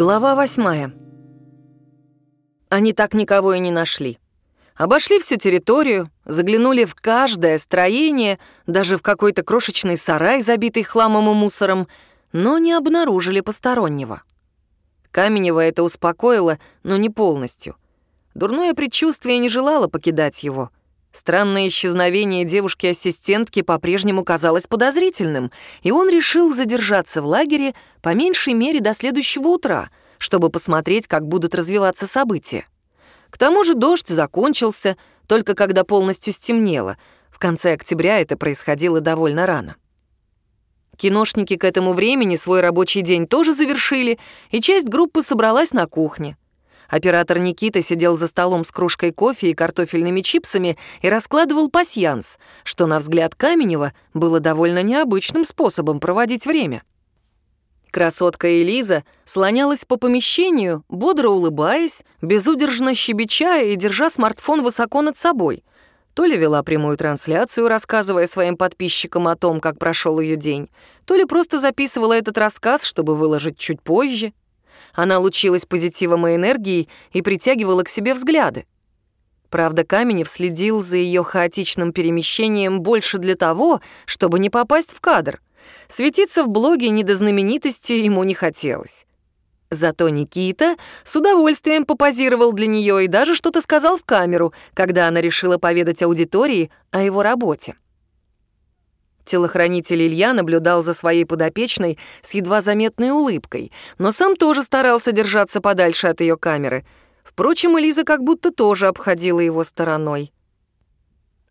Глава восьмая. Они так никого и не нашли. Обошли всю территорию, заглянули в каждое строение, даже в какой-то крошечный сарай, забитый хламом и мусором, но не обнаружили постороннего. Каменева это успокоило, но не полностью. Дурное предчувствие не желало покидать его. Странное исчезновение девушки-ассистентки по-прежнему казалось подозрительным, и он решил задержаться в лагере по меньшей мере до следующего утра, чтобы посмотреть, как будут развиваться события. К тому же дождь закончился, только когда полностью стемнело. В конце октября это происходило довольно рано. Киношники к этому времени свой рабочий день тоже завершили, и часть группы собралась на кухне. Оператор Никита сидел за столом с кружкой кофе и картофельными чипсами и раскладывал пасьянс, что, на взгляд Каменева, было довольно необычным способом проводить время. Красотка Элиза слонялась по помещению, бодро улыбаясь, безудержно щебеча и держа смартфон высоко над собой. То ли вела прямую трансляцию, рассказывая своим подписчикам о том, как прошел ее день, то ли просто записывала этот рассказ, чтобы выложить чуть позже. Она лучилась позитивом и энергией и притягивала к себе взгляды. Правда, Каменев следил за ее хаотичным перемещением больше для того, чтобы не попасть в кадр — Светиться в блоге не до знаменитости ему не хотелось. Зато Никита с удовольствием попозировал для нее и даже что-то сказал в камеру, когда она решила поведать аудитории о его работе. Телохранитель Илья наблюдал за своей подопечной с едва заметной улыбкой, но сам тоже старался держаться подальше от ее камеры. Впрочем, Элиза как будто тоже обходила его стороной.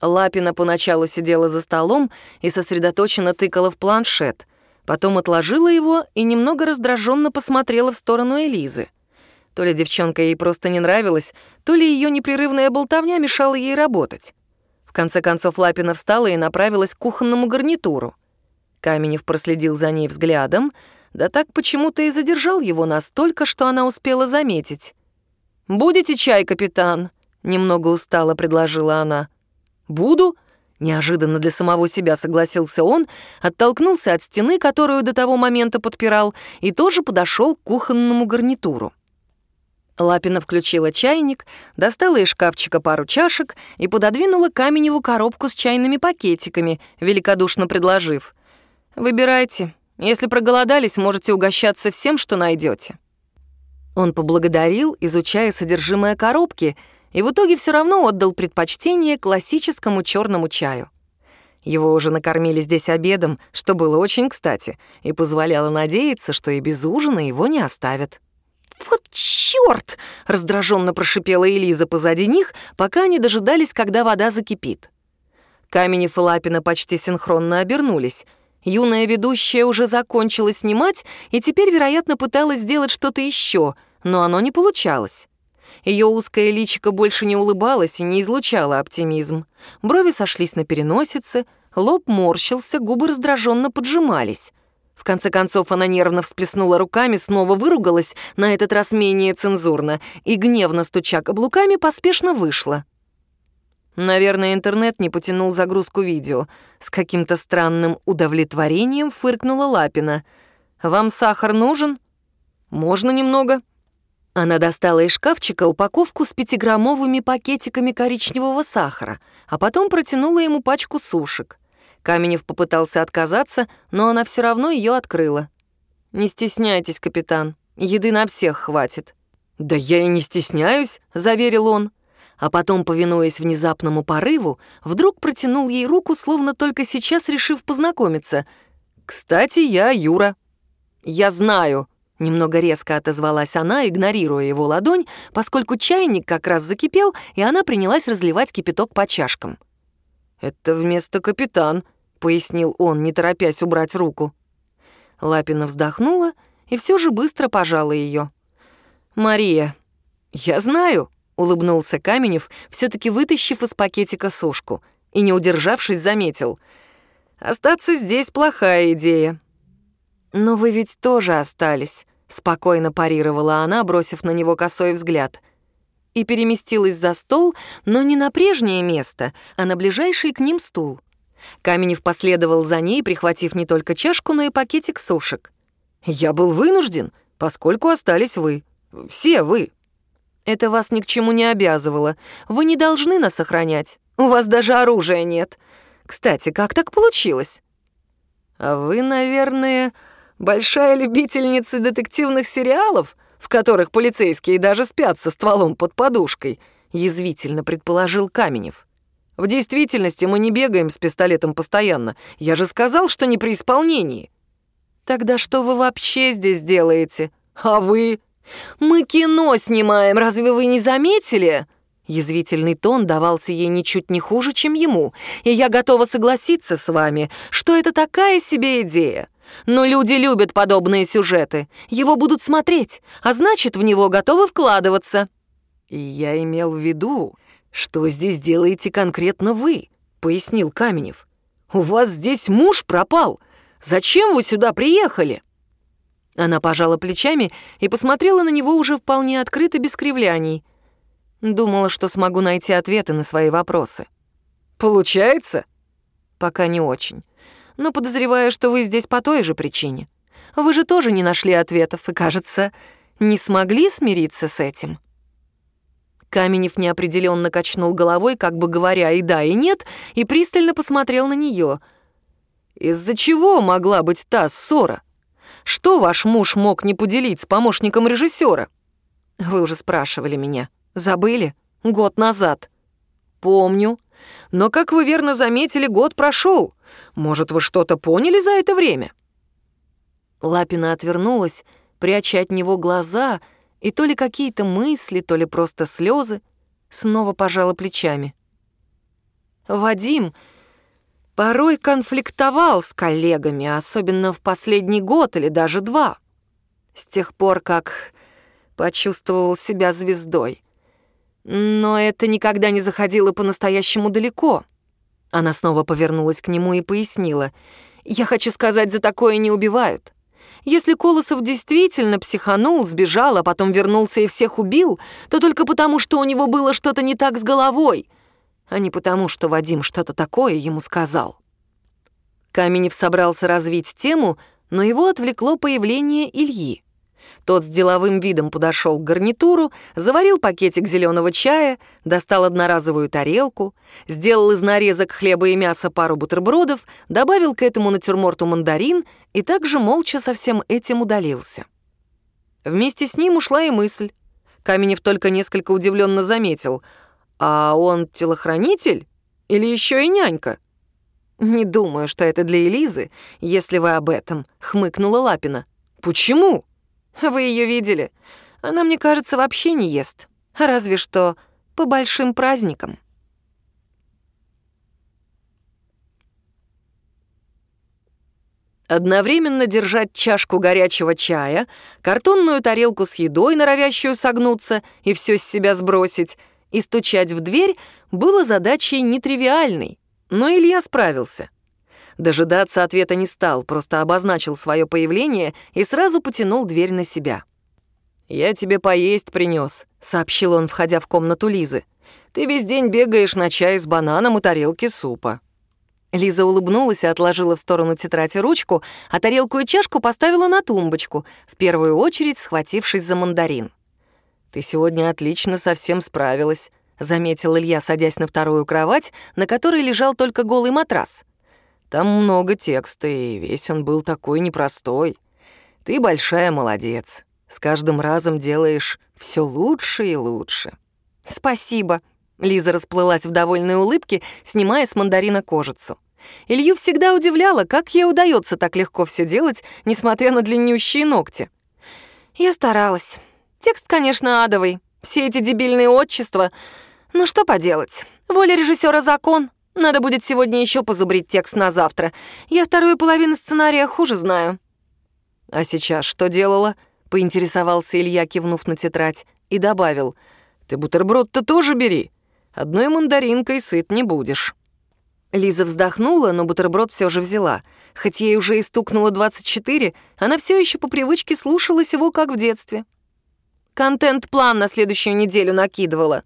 Лапина поначалу сидела за столом и сосредоточенно тыкала в планшет, потом отложила его и немного раздраженно посмотрела в сторону Элизы. То ли девчонка ей просто не нравилась, то ли ее непрерывная болтовня мешала ей работать. Конце концов Лапина встала и направилась к кухонному гарнитуру. Каменев проследил за ней взглядом, да так почему-то и задержал его настолько, что она успела заметить. «Будете чай, капитан?» — немного устало предложила она. «Буду», — неожиданно для самого себя согласился он, оттолкнулся от стены, которую до того момента подпирал, и тоже подошел к кухонному гарнитуру. Лапина включила чайник, достала из шкафчика пару чашек и пододвинула Каменеву коробку с чайными пакетиками, великодушно предложив. «Выбирайте. Если проголодались, можете угощаться всем, что найдете. Он поблагодарил, изучая содержимое коробки — и в итоге все равно отдал предпочтение классическому черному чаю. Его уже накормили здесь обедом, что было очень кстати, и позволяло надеяться, что и без ужина его не оставят. «Вот чёрт!» — раздраженно прошипела Элиза позади них, пока они дожидались, когда вода закипит. Каменев и Лапина почти синхронно обернулись. Юная ведущая уже закончила снимать и теперь, вероятно, пыталась сделать что-то еще, но оно не получалось. Ее узкое личико больше не улыбалось и не излучало оптимизм. Брови сошлись на переносице, лоб морщился, губы раздраженно поджимались. В конце концов она нервно всплеснула руками, снова выругалась, на этот раз менее цензурно, и, гневно стуча каблуками, поспешно вышла. Наверное, интернет не потянул загрузку видео. С каким-то странным удовлетворением фыркнула Лапина. «Вам сахар нужен?» «Можно немного», она достала из шкафчика упаковку с пятиграммовыми пакетиками коричневого сахара, а потом протянула ему пачку сушек. Каменев попытался отказаться, но она все равно ее открыла. «Не стесняйтесь, капитан, еды на всех хватит». «Да я и не стесняюсь», — заверил он. А потом, повинуясь внезапному порыву, вдруг протянул ей руку, словно только сейчас решив познакомиться. «Кстати, я Юра». «Я знаю», Немного резко отозвалась она, игнорируя его ладонь, поскольку чайник как раз закипел, и она принялась разливать кипяток по чашкам. «Это вместо капитан», — пояснил он, не торопясь убрать руку. Лапина вздохнула и все же быстро пожала ее. «Мария, я знаю», — улыбнулся Каменев, все таки вытащив из пакетика сушку, и, не удержавшись, заметил. «Остаться здесь плохая идея. «Но вы ведь тоже остались», — спокойно парировала она, бросив на него косой взгляд. И переместилась за стол, но не на прежнее место, а на ближайший к ним стул. Каменев последовал за ней, прихватив не только чашку, но и пакетик сушек. «Я был вынужден», — поскольку остались вы. Все вы. Это вас ни к чему не обязывало. Вы не должны нас охранять. У вас даже оружия нет. Кстати, как так получилось? А вы, наверное, большая любительница детективных сериалов, в которых полицейские даже спят со стволом под подушкой, язвительно предположил Каменев. В действительности мы не бегаем с пистолетом постоянно. Я же сказал, что не при исполнении. Тогда что вы вообще здесь делаете? А вы? Мы кино снимаем, разве вы не заметили? Язвительный тон давался ей ничуть не хуже, чем ему, и я готова согласиться с вами, что это такая себе идея. Но люди любят подобные сюжеты, его будут смотреть, а значит, в него готовы вкладываться. И я имел в виду, что здесь делаете конкретно вы, пояснил Каменев. У вас здесь муж пропал. Зачем вы сюда приехали? Она пожала плечами и посмотрела на него уже вполне открыто, без кривляний. Думала, что смогу найти ответы на свои вопросы. «Получается?» «Пока не очень. Но подозреваю, что вы здесь по той же причине. Вы же тоже не нашли ответов и, кажется, не смогли смириться с этим». Каменев неопределенно качнул головой, как бы говоря и да, и нет, и пристально посмотрел на нее. «Из-за чего могла быть та ссора? Что ваш муж мог не поделить с помощником режиссера?» «Вы уже спрашивали меня», Забыли? Год назад. Помню. Но, как вы верно заметили, год прошел. Может, вы что-то поняли за это время? Лапина отвернулась, пряча от него глаза, и то ли какие-то мысли, то ли просто слезы, снова пожала плечами. Вадим порой конфликтовал с коллегами, особенно в последний год или даже два. С тех пор, как почувствовал себя звездой. Но это никогда не заходило по-настоящему далеко. Она снова повернулась к нему и пояснила. «Я хочу сказать, за такое не убивают. Если Колосов действительно психанул, сбежал, а потом вернулся и всех убил, то только потому, что у него было что-то не так с головой, а не потому, что Вадим что-то такое ему сказал». Каменев собрался развить тему, но его отвлекло появление Ильи. Тот с деловым видом подошел к гарнитуру, заварил пакетик зеленого чая, достал одноразовую тарелку, сделал из нарезок хлеба и мяса пару бутербродов, добавил к этому натюрморту мандарин и также молча со всем этим удалился. Вместе с ним ушла и мысль. Каменев только несколько удивленно заметил. «А он телохранитель? Или еще и нянька?» «Не думаю, что это для Элизы, если вы об этом», — хмыкнула Лапина. «Почему?» Вы ее видели? Она, мне кажется, вообще не ест. Разве что по большим праздникам. Одновременно держать чашку горячего чая, картонную тарелку с едой, норовящую согнуться и все с себя сбросить, и стучать в дверь было задачей нетривиальной, но Илья справился. Дожидаться ответа не стал, просто обозначил свое появление и сразу потянул дверь на себя. «Я тебе поесть принес, сообщил он, входя в комнату Лизы. «Ты весь день бегаешь на чай с бананом и тарелки супа». Лиза улыбнулась и отложила в сторону тетрадь и ручку, а тарелку и чашку поставила на тумбочку, в первую очередь схватившись за мандарин. «Ты сегодня отлично совсем справилась», — заметил Илья, садясь на вторую кровать, на которой лежал только голый матрас. Там много текста, и весь он был такой непростой. Ты большая молодец. С каждым разом делаешь все лучше и лучше. Спасибо. Лиза расплылась в довольной улыбке, снимая с мандарина кожицу. Илью всегда удивляло, как ей удается так легко все делать, несмотря на длиннющие ногти. Я старалась. Текст, конечно, адовый. Все эти дебильные отчества. Но что поделать? Воля режиссера закон. Надо будет сегодня еще позубрить текст на завтра. Я вторую половину сценария хуже знаю». «А сейчас что делала?» — поинтересовался Илья, кивнув на тетрадь, и добавил. «Ты бутерброд-то тоже бери. Одной мандаринкой сыт не будешь». Лиза вздохнула, но бутерброд все же взяла. Хоть ей уже и стукнуло 24, она все еще по привычке слушалась его, как в детстве. Контент-план на следующую неделю накидывала.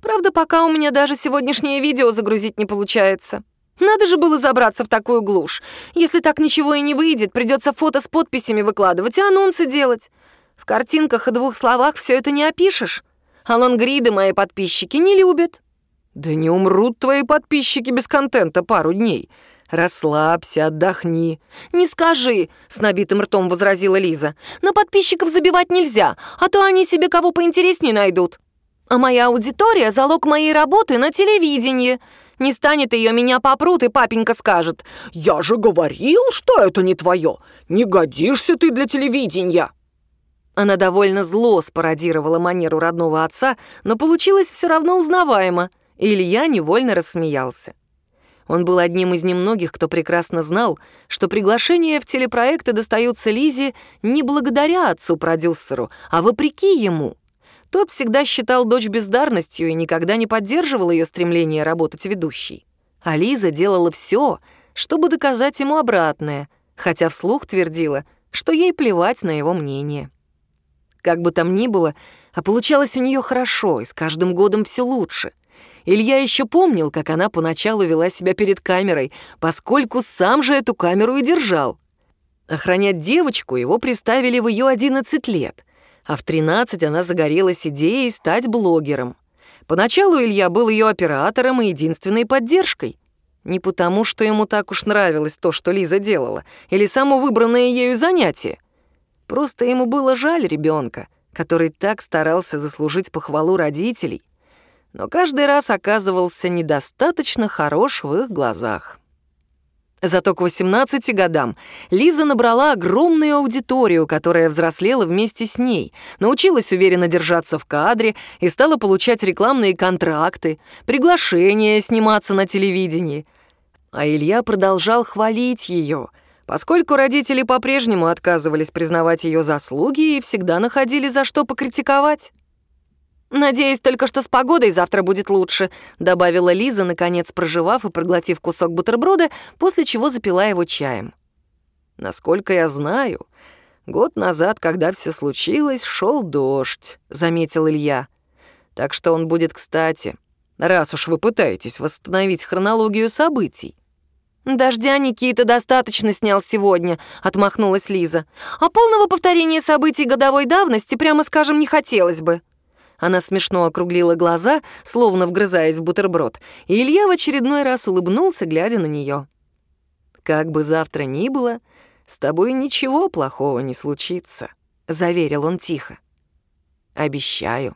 Правда, пока у меня даже сегодняшнее видео загрузить не получается. Надо же было забраться в такую глушь. Если так ничего и не выйдет, придется фото с подписями выкладывать и анонсы делать. В картинках и двух словах все это не опишешь. А лонгриды мои подписчики не любят». «Да не умрут твои подписчики без контента пару дней. Расслабься, отдохни». «Не скажи», — с набитым ртом возразила Лиза. «На подписчиков забивать нельзя, а то они себе кого поинтереснее найдут. А моя аудитория — залог моей работы на телевидении. Не станет ее, меня попрут, и папенька скажет. «Я же говорил, что это не твое. Не годишься ты для телевидения». Она довольно зло спародировала манеру родного отца, но получилось все равно узнаваемо, Илья невольно рассмеялся. Он был одним из немногих, кто прекрасно знал, что приглашения в телепроекты достаются Лизе не благодаря отцу-продюсеру, а вопреки ему. Тот всегда считал дочь бездарностью и никогда не поддерживал ее стремление работать ведущей. А Лиза делала все, чтобы доказать ему обратное, хотя вслух твердила, что ей плевать на его мнение. Как бы там ни было, а получалось у нее хорошо, и с каждым годом все лучше. Илья еще помнил, как она поначалу вела себя перед камерой, поскольку сам же эту камеру и держал. Охранять девочку его приставили в ее 11 лет, а в 13 она загорелась идеей стать блогером. Поначалу Илья был ее оператором и единственной поддержкой. Не потому, что ему так уж нравилось то, что Лиза делала, или само выбранное ею занятие — Просто ему было жаль ребенка, который так старался заслужить похвалу родителей, но каждый раз оказывался недостаточно хорош в их глазах. Зато к 18 годам Лиза набрала огромную аудиторию, которая взрослела вместе с ней, научилась уверенно держаться в кадре и стала получать рекламные контракты, приглашения сниматься на телевидении. А Илья продолжал хвалить ее — поскольку родители по-прежнему отказывались признавать ее заслуги и всегда находили за что покритиковать. «Надеюсь только, что с погодой завтра будет лучше», добавила Лиза, наконец проживав и проглотив кусок бутерброда, после чего запила его чаем. «Насколько я знаю, год назад, когда все случилось, шел дождь», — заметил Илья. «Так что он будет кстати, раз уж вы пытаетесь восстановить хронологию событий. «Дождя Никита достаточно снял сегодня», — отмахнулась Лиза. «А полного повторения событий годовой давности, прямо скажем, не хотелось бы». Она смешно округлила глаза, словно вгрызаясь в бутерброд, и Илья в очередной раз улыбнулся, глядя на нее. «Как бы завтра ни было, с тобой ничего плохого не случится», — заверил он тихо. «Обещаю».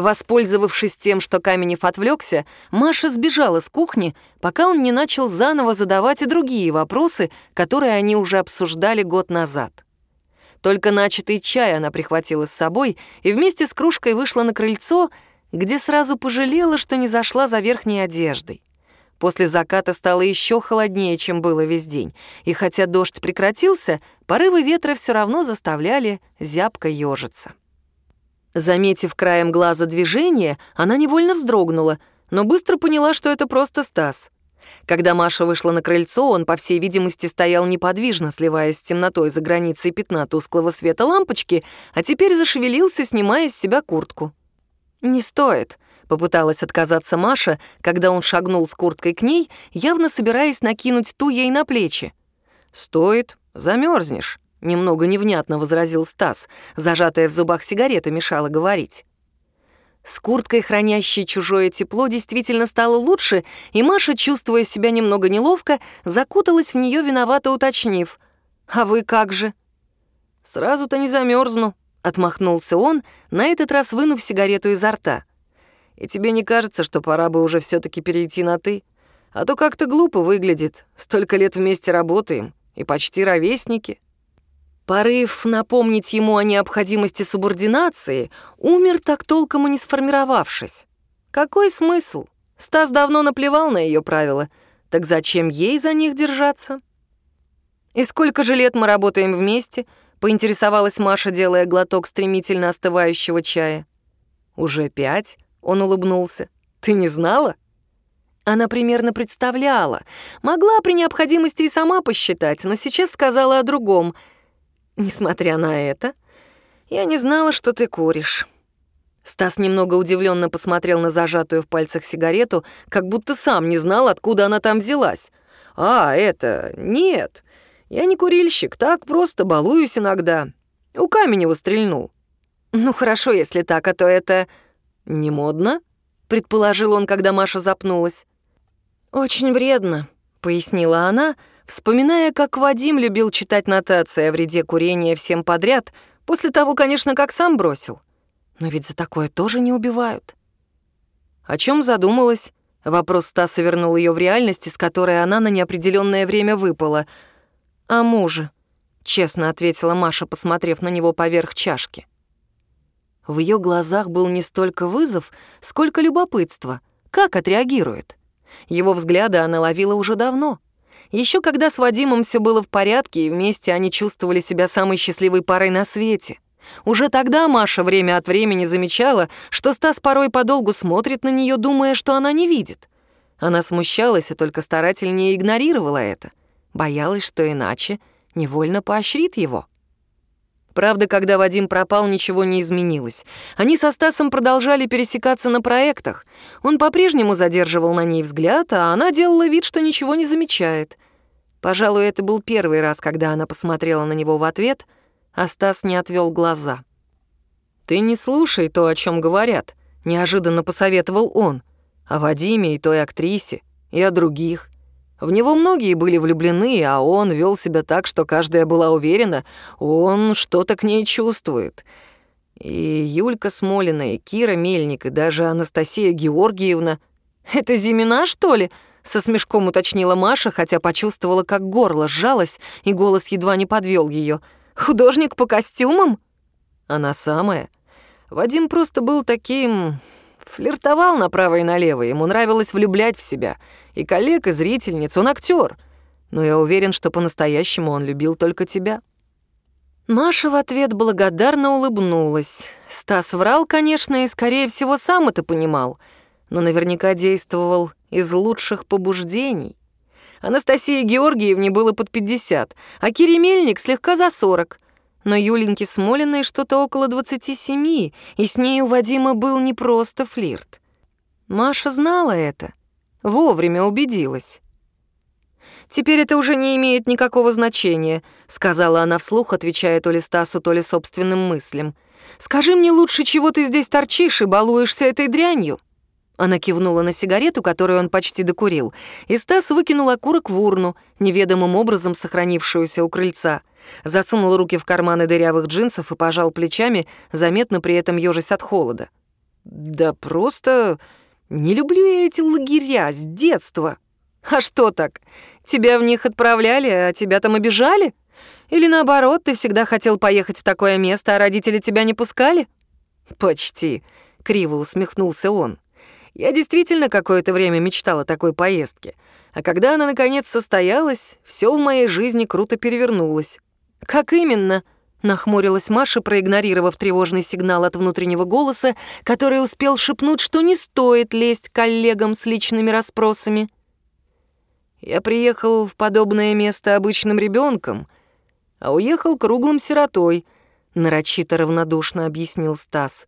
Воспользовавшись тем, что Каменев отвлекся, Маша сбежала с кухни, пока он не начал заново задавать и другие вопросы, которые они уже обсуждали год назад. Только начатый чай она прихватила с собой и вместе с кружкой вышла на крыльцо, где сразу пожалела, что не зашла за верхней одеждой. После заката стало еще холоднее, чем было весь день, и хотя дождь прекратился, порывы ветра все равно заставляли зябко ежиться. Заметив краем глаза движение, она невольно вздрогнула, но быстро поняла, что это просто Стас. Когда Маша вышла на крыльцо, он, по всей видимости, стоял неподвижно, сливаясь с темнотой за границей пятна тусклого света лампочки, а теперь зашевелился, снимая с себя куртку. «Не стоит», — попыталась отказаться Маша, когда он шагнул с курткой к ней, явно собираясь накинуть ту ей на плечи. «Стоит, замерзнешь. Немного невнятно возразил Стас. Зажатая в зубах сигарета мешала говорить. С курткой, хранящей чужое тепло, действительно стало лучше, и Маша, чувствуя себя немного неловко, закуталась в нее виновато уточнив. «А вы как же?» «Сразу-то не замерзну», — отмахнулся он, на этот раз вынув сигарету изо рта. «И тебе не кажется, что пора бы уже все таки перейти на «ты»? А то как-то глупо выглядит. Столько лет вместе работаем, и почти ровесники». Порыв напомнить ему о необходимости субординации умер так толком и не сформировавшись. Какой смысл? Стас давно наплевал на ее правила, так зачем ей за них держаться? «И сколько же лет мы работаем вместе?» — поинтересовалась Маша, делая глоток стремительно остывающего чая. «Уже пять?» — он улыбнулся. «Ты не знала?» Она примерно представляла, могла при необходимости и сама посчитать, но сейчас сказала о другом — Несмотря на это, я не знала, что ты куришь. Стас немного удивленно посмотрел на зажатую в пальцах сигарету, как будто сам не знал, откуда она там взялась. «А, это... Нет, я не курильщик, так просто балуюсь иногда. У Каменева стрельнул». «Ну хорошо, если так, а то это...» «Не модно?» — предположил он, когда Маша запнулась. «Очень вредно», — пояснила она, вспоминая, как Вадим любил читать нотации о вреде курения всем подряд, после того, конечно, как сам бросил. Но ведь за такое тоже не убивают. О чем задумалась? Вопрос Стаса вернул ее в реальность, из которой она на неопределенное время выпала. «О муже», — честно ответила Маша, посмотрев на него поверх чашки. В ее глазах был не столько вызов, сколько любопытство. Как отреагирует? Его взгляды она ловила уже давно. Еще когда с Вадимом все было в порядке, и вместе они чувствовали себя самой счастливой парой на свете. Уже тогда Маша время от времени замечала, что Стас порой подолгу смотрит на нее, думая, что она не видит. Она смущалась и только старательнее игнорировала это. Боялась, что иначе невольно поощрит его. Правда, когда Вадим пропал, ничего не изменилось. Они со Стасом продолжали пересекаться на проектах. Он по-прежнему задерживал на ней взгляд, а она делала вид, что ничего не замечает. Пожалуй, это был первый раз, когда она посмотрела на него в ответ, а Стас не отвел глаза. «Ты не слушай то, о чем говорят», — неожиданно посоветовал он. «О Вадиме и той актрисе, и о других. В него многие были влюблены, а он вел себя так, что каждая была уверена, он что-то к ней чувствует. И Юлька Смолина, и Кира Мельник, и даже Анастасия Георгиевна. «Это Зимина, что ли?» — со смешком уточнила Маша, хотя почувствовала, как горло сжалось, и голос едва не подвел ее. «Художник по костюмам?» Она самая. Вадим просто был таким... Флиртовал направо и налево, ему нравилось влюблять в себя — и коллег, и зрительниц, он актер. Но я уверен, что по-настоящему он любил только тебя». Маша в ответ благодарно улыбнулась. Стас врал, конечно, и, скорее всего, сам это понимал, но наверняка действовал из лучших побуждений. Анастасии Георгиевне было под 50, а Кире Мельник слегка за 40. Но Юленьке Смолиной что-то около 27, и с ней у Вадима был не просто флирт. Маша знала это — Вовремя убедилась. «Теперь это уже не имеет никакого значения», — сказала она вслух, отвечая то ли Стасу, то ли собственным мыслям. «Скажи мне лучше, чего ты здесь торчишь и балуешься этой дрянью?» Она кивнула на сигарету, которую он почти докурил, и Стас выкинул окурок в урну, неведомым образом сохранившуюся у крыльца. Засунул руки в карманы дырявых джинсов и пожал плечами, заметно при этом ёжась от холода. «Да просто не люблю я эти лагеря с детства. А что так? Тебя в них отправляли, а тебя там обижали? Или наоборот, ты всегда хотел поехать в такое место, а родители тебя не пускали? Почти, криво усмехнулся он. Я действительно какое-то время мечтал о такой поездке. А когда она наконец состоялась, все в моей жизни круто перевернулось. Как именно? — Нахмурилась Маша, проигнорировав тревожный сигнал от внутреннего голоса, который успел шепнуть, что не стоит лезть к коллегам с личными расспросами. «Я приехал в подобное место обычным ребенком, а уехал круглым сиротой», — нарочито равнодушно объяснил Стас.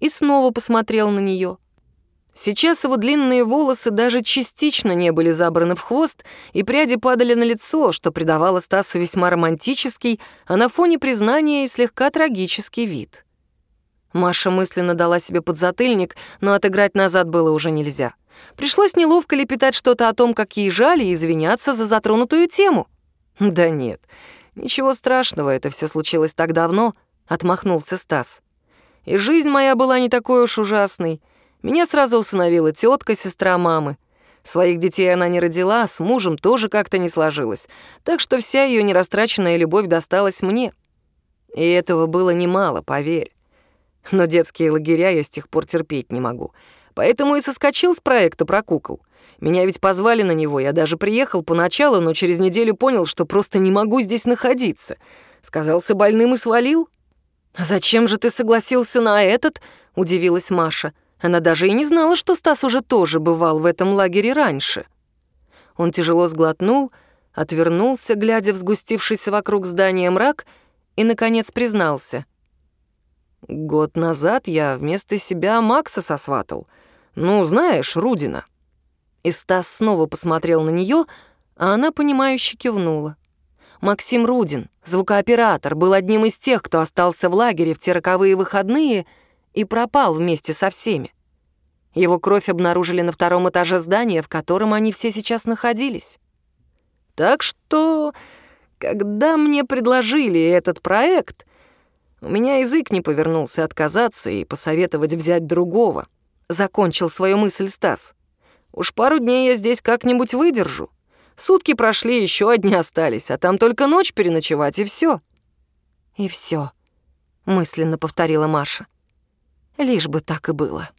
И снова посмотрел на нее. Сейчас его длинные волосы даже частично не были забраны в хвост, и пряди падали на лицо, что придавало Стасу весьма романтический, а на фоне признания и слегка трагический вид. Маша мысленно дала себе подзатыльник, но отыграть назад было уже нельзя. Пришлось неловко лепетать что-то о том, как ей жаль, и извиняться за затронутую тему. «Да нет, ничего страшного, это все случилось так давно», — отмахнулся Стас. «И жизнь моя была не такой уж ужасной». Меня сразу усыновила тетка, сестра мамы. Своих детей она не родила, с мужем тоже как-то не сложилось, так что вся ее нерастраченная любовь досталась мне. И этого было немало, поверь. Но детские лагеря я с тех пор терпеть не могу. Поэтому и соскочил с проекта про кукол. Меня ведь позвали на него, я даже приехал поначалу, но через неделю понял, что просто не могу здесь находиться. Сказался больным и свалил. «А зачем же ты согласился на этот?» — удивилась Маша. Она даже и не знала, что Стас уже тоже бывал в этом лагере раньше. Он тяжело сглотнул, отвернулся, глядя в сгустившийся вокруг здания мрак, и, наконец, признался. «Год назад я вместо себя Макса сосватал. Ну, знаешь, Рудина». И Стас снова посмотрел на нее, А она, понимающе кивнула. Максим Рудин, звукооператор, был одним из тех, кто остался в лагере в те роковые выходные и пропал вместе со всеми. Его кровь обнаружили на втором этаже здания, в котором они все сейчас находились. Так что, когда мне предложили этот проект, у меня язык не повернулся отказаться и посоветовать взять другого. Закончил свою мысль Стас. Уж пару дней я здесь как-нибудь выдержу. Сутки прошли, еще одни остались, а там только ночь переночевать, и все. «И все», — мысленно повторила Маша. «Лишь бы так и было».